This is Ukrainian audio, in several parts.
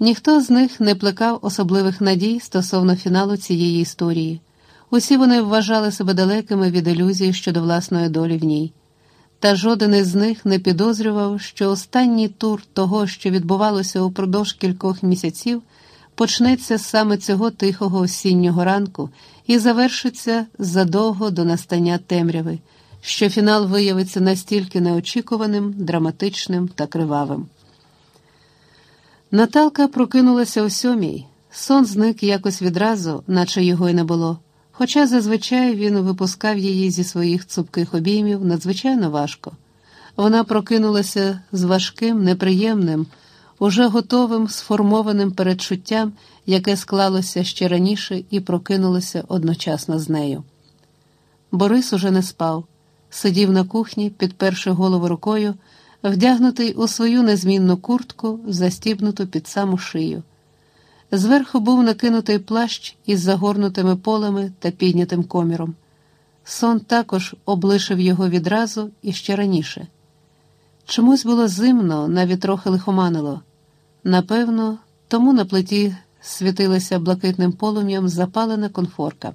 Ніхто з них не плекав особливих надій стосовно фіналу цієї історії. Усі вони вважали себе далекими від ілюзії щодо власної долі в ній. Та жоден із них не підозрював, що останній тур того, що відбувалося упродовж кількох місяців, почнеться саме цього тихого осіннього ранку і завершиться задовго до настання темряви, що фінал виявиться настільки неочікуваним, драматичним та кривавим. Наталка прокинулася о сьомій. Сон зник якось відразу, наче його й не було. Хоча зазвичай він випускав її зі своїх цупких обіймів надзвичайно важко. Вона прокинулася з важким, неприємним, уже готовим, сформованим передчуттям, яке склалося ще раніше і прокинулося одночасно з нею. Борис уже не спав, сидів на кухні, підперши голову рукою, вдягнутий у свою незмінну куртку, застібнуту під саму шию. Зверху був накинутий плащ із загорнутими полами та піднятим коміром. Сон також облишив його відразу і ще раніше. Чомусь було зимно, навіть трохи лихоманило. Напевно, тому на плиті світилася блакитним полум'ям запалена конфорка.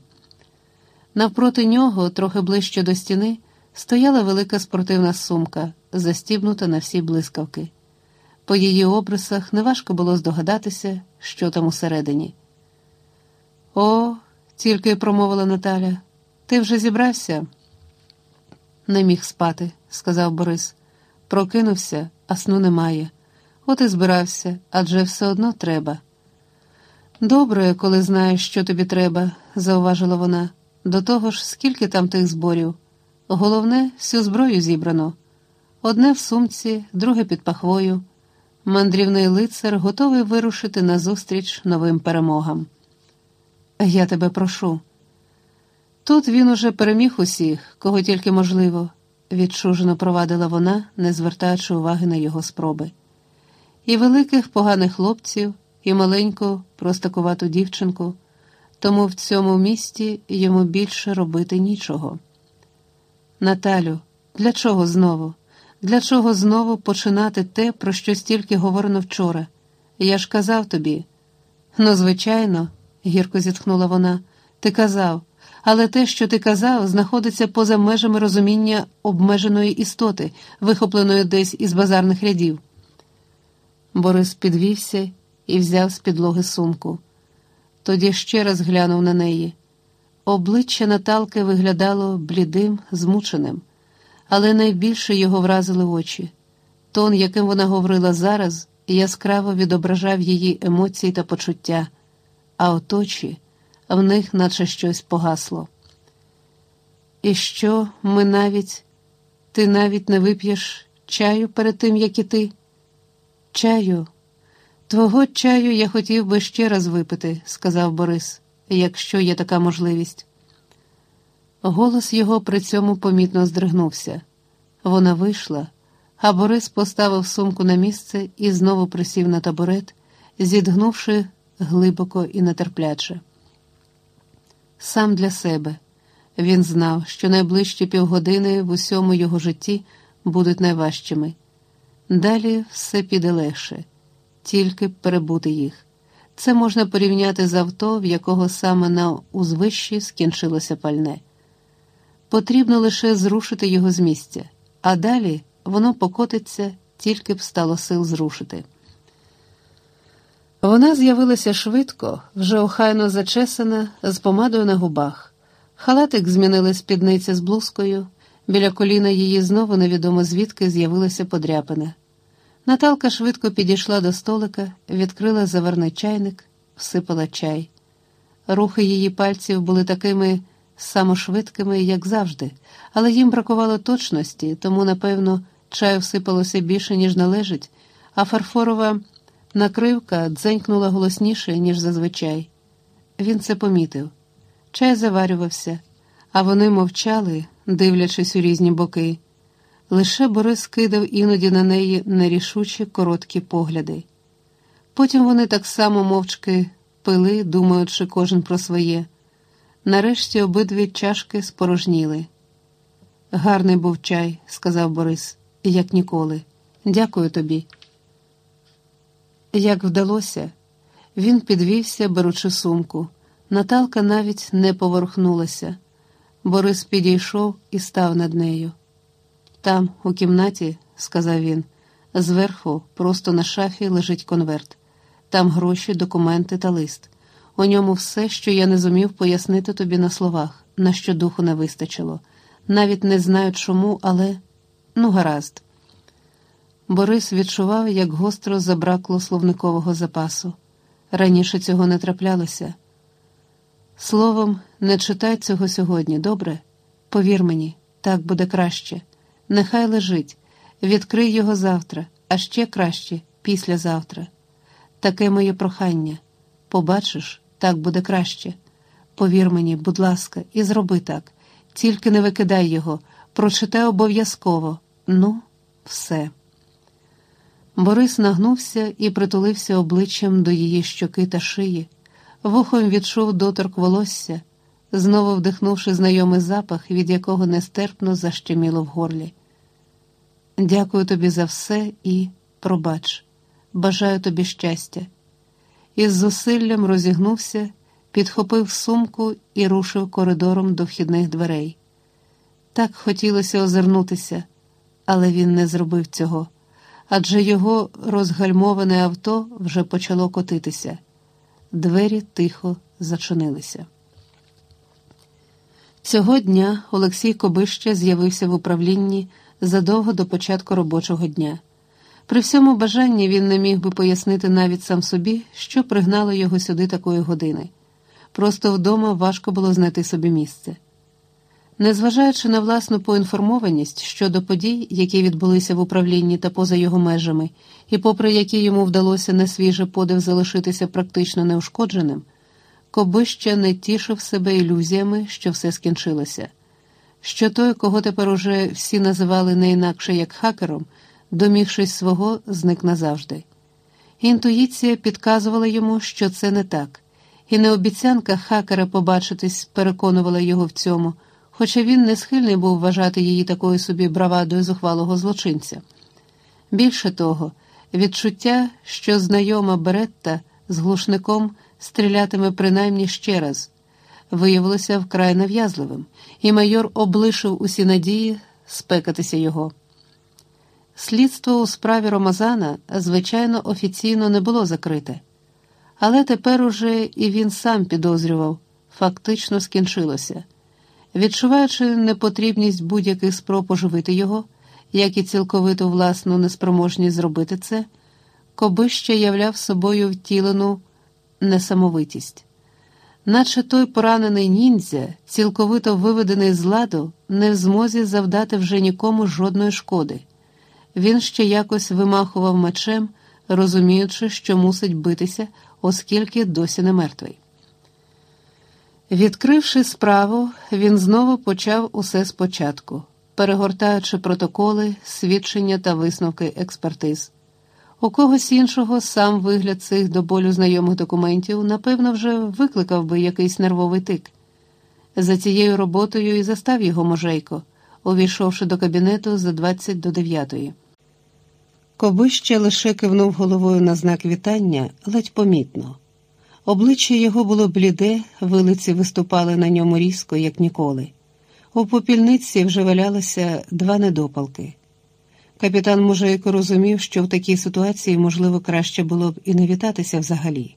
Навпроти нього, трохи ближче до стіни, стояла велика спортивна сумка, застібнута на всі блискавки. По її обрисах неважко було здогадатися, що там усередині. О, тільки промовила Наталя, ти вже зібрався? Не міг спати, сказав Борис. Прокинувся, а сну немає. От і збирався, адже все одно треба. Добре, коли знаєш, що тобі треба, зауважила вона. До того ж, скільки там тих зборів. Головне, всю зброю зібрано. Одне в сумці, друге під пахвою. Мандрівний лицар готовий вирушити назустріч новим перемогам. Я тебе прошу. Тут він уже переміг усіх, кого тільки можливо, відчужено провадила вона, не звертаючи уваги на його спроби. І великих поганих хлопців, і маленьку, простакувату дівчинку, тому в цьому місті йому більше робити нічого. Наталю, для чого знову? Для чого знову починати те, про що стільки говорено вчора? Я ж казав тобі. Ну, звичайно, гірко зітхнула вона, ти казав, але те, що ти казав, знаходиться поза межами розуміння обмеженої істоти, вихопленої десь із базарних рядів. Борис підвівся і взяв з підлоги сумку. Тоді ще раз глянув на неї. Обличчя Наталки виглядало блідим, змученим але найбільше його вразили очі. Тон, яким вона говорила зараз, яскраво відображав її емоції та почуття, а от очі в них наче щось погасло. І що ми навіть, ти навіть не вип'єш чаю перед тим, як і ти? Чаю, твого чаю я хотів би ще раз випити, сказав Борис, якщо є така можливість. Голос його при цьому помітно здригнувся. Вона вийшла, а Борис поставив сумку на місце і знову присів на табурет, зідгнувши глибоко і нетерпляче. Сам для себе він знав, що найближчі півгодини в усьому його житті будуть найважчими. Далі все піде легше, тільки перебути їх. Це можна порівняти з авто, в якого саме на узвищі скінчилося пальне. Потрібно лише зрушити його з місця, а далі воно покотиться, тільки б стало сил зрушити. Вона з'явилася швидко, вже охайно зачесана, з помадою на губах. Халатик змінили спідниця з блузкою, біля коліна її знову невідомо звідки з'явилася подряпина. Наталка швидко підійшла до столика, відкрила заверний чайник, всипала чай. Рухи її пальців були такими самошвидкими, як завжди, але їм бракувало точності, тому, напевно, чаю всипалося більше, ніж належить, а фарфорова накривка дзенькнула голосніше, ніж зазвичай. Він це помітив. Чай заварювався, а вони мовчали, дивлячись у різні боки. Лише Борис кидав іноді на неї нерішучі короткі погляди. Потім вони так само мовчки пили, думаючи кожен про своє. Нарешті обидві чашки спорожніли. Гарний був чай, сказав Борис, як ніколи. Дякую тобі. Як вдалося, він підвівся, беручи сумку. Наталка навіть не поворухнулася. Борис підійшов і став над нею. Там, у кімнаті, сказав він, зверху, просто на шафі, лежить конверт. Там гроші, документи та лист. У ньому все, що я не зумів пояснити тобі на словах, на що духу не вистачило. Навіть не знаю чому, але ну, гаразд. Борис відчував, як гостро забракло словникового запасу. Раніше цього не траплялося. Словом, не читай цього сьогодні, добре? Повір мені, так буде краще. Нехай лежить, відкрий його завтра, а ще краще післязавтра. Таке моє прохання. Побачиш, так буде краще. Повір мені, будь ласка, і зроби так. Тільки не викидай його, прочитай обов'язково. Ну, все. Борис нагнувся і притулився обличчям до її щоки та шиї, вухом відчув доторк волосся, знову вдихнувши знайомий запах, від якого нестерпно защеміло в горлі. Дякую тобі за все і пробач, бажаю тобі щастя. Із зусиллям розігнувся, підхопив сумку і рушив коридором до вхідних дверей. Так хотілося озирнутися, але він не зробив цього адже його розгальмоване авто вже почало котитися. Двері тихо зачинилися. Цього дня Олексій Кобища з'явився в управлінні задовго до початку робочого дня. При всьому бажанні він не міг би пояснити навіть сам собі, що пригнало його сюди такої години. Просто вдома важко було знайти собі місце. Незважаючи на власну поінформованість щодо подій, які відбулися в управлінні та поза його межами, і попри які йому вдалося несвіже подив залишитися практично неушкодженим, Кобища не тішив себе ілюзіями, що все скінчилося, що той, кого тепер уже всі називали не інакше як хакером, домігшись свого, зник назавжди. Інтуїція підказувала йому, що це не так, і не обіцянка хакера побачитись переконувала його в цьому хоча він не схильний був вважати її такою собі бравадою зухвалого злочинця. Більше того, відчуття, що знайома Беретта з глушником стрілятиме принаймні ще раз, виявилося вкрай нав'язливим, і майор облишив усі надії спекатися його. Слідство у справі Ромазана, звичайно, офіційно не було закрите, але тепер уже і він сам підозрював, фактично скінчилося. Відчуваючи непотрібність будь-яких спроб оживити його, як і цілковиту власну неспроможність зробити це, Кобище являв собою втілену несамовитість, наче той поранений ніндзя, цілковито виведений з ладу, не в змозі завдати вже нікому жодної шкоди. Він ще якось вимахував мечем, розуміючи, що мусить битися, оскільки досі не мертвий. Відкривши справу, він знову почав усе спочатку, перегортаючи протоколи, свідчення та висновки експертиз. У когось іншого сам вигляд цих до болю знайомих документів, напевно, вже викликав би якийсь нервовий тик. За цією роботою і застав його можейко, увійшовши до кабінету за 20 до 9. Кобище лише кивнув головою на знак вітання, ледь помітно. Обличчя його було бліде, вилиці виступали на ньому різко, як ніколи. У попільниці вже валялися два недопалки. Капітан Мужейко розумів, що в такій ситуації, можливо, краще було б і не вітатися взагалі.